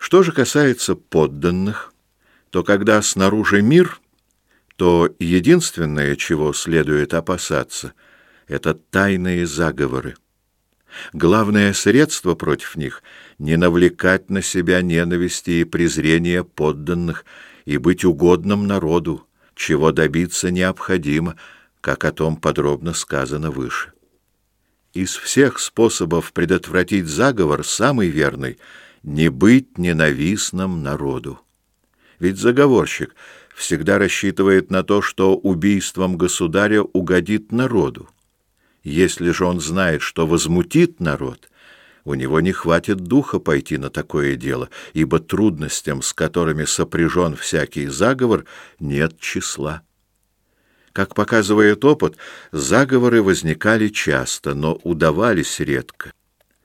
Что же касается подданных, то когда снаружи мир, то единственное, чего следует опасаться, это тайные заговоры. Главное средство против них — не навлекать на себя ненависти и презрения подданных и быть угодным народу, чего добиться необходимо, как о том подробно сказано выше. Из всех способов предотвратить заговор самый верный — не быть ненавистным народу. Ведь заговорщик всегда рассчитывает на то, что убийством государя угодит народу. Если же он знает, что возмутит народ, у него не хватит духа пойти на такое дело, ибо трудностям, с которыми сопряжен всякий заговор, нет числа. Как показывает опыт, заговоры возникали часто, но удавались редко.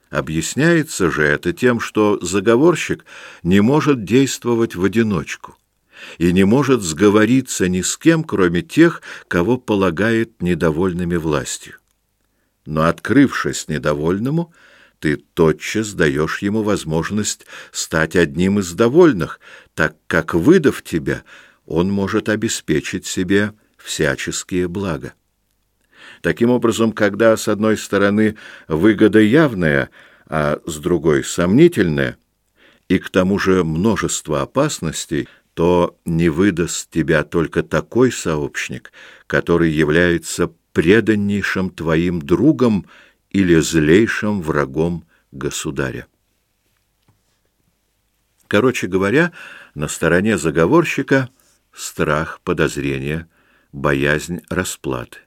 Объясняется же это тем, что заговорщик не может действовать в одиночку и не может сговориться ни с кем, кроме тех, кого полагает недовольными властью но, открывшись недовольному, ты тотчас даешь ему возможность стать одним из довольных, так как, выдав тебя, он может обеспечить себе всяческие блага. Таким образом, когда с одной стороны выгода явная, а с другой сомнительная, и к тому же множество опасностей, то не выдаст тебя только такой сообщник, который является преданнейшим твоим другом или злейшим врагом государя. Короче говоря, на стороне заговорщика страх, подозрение, боязнь расплаты.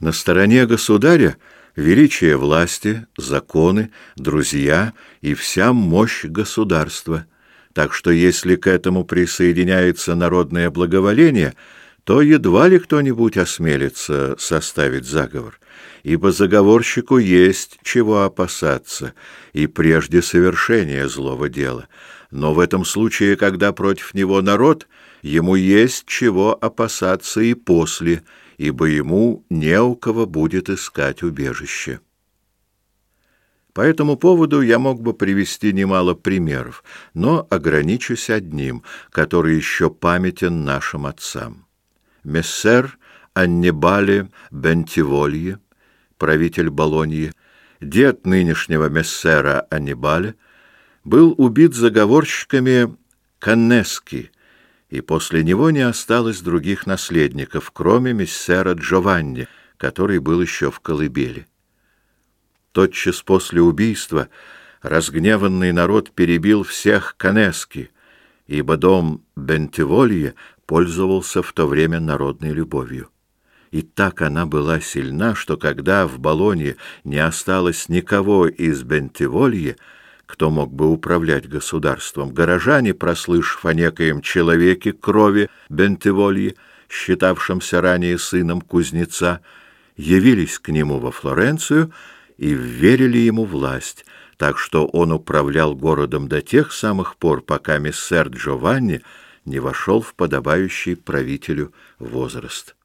На стороне государя величие власти, законы, друзья и вся мощь государства. Так что если к этому присоединяется народное благоволение – то едва ли кто-нибудь осмелится составить заговор, ибо заговорщику есть чего опасаться и прежде совершения злого дела. Но в этом случае, когда против него народ, ему есть чего опасаться и после, ибо ему не у кого будет искать убежище. По этому поводу я мог бы привести немало примеров, но ограничусь одним, который еще памятен нашим отцам мессер Аннибале Бентиволье, правитель Болоньи, дед нынешнего мессера Аннибаля, был убит заговорщиками Каннески, и после него не осталось других наследников, кроме мессера Джованни, который был еще в колыбели. Тотчас после убийства разгневанный народ перебил всех Канески, ибо дом Бентиволье пользовался в то время народной любовью. И так она была сильна, что когда в Болонье не осталось никого из Бентиволье, кто мог бы управлять государством, горожане, прослышав о некоем человеке крови Бентиволье, считавшемся ранее сыном кузнеца, явились к нему во Флоренцию и верили ему власть, так что он управлял городом до тех самых пор, пока миссер Джованни не вошел в подобающий правителю возраст.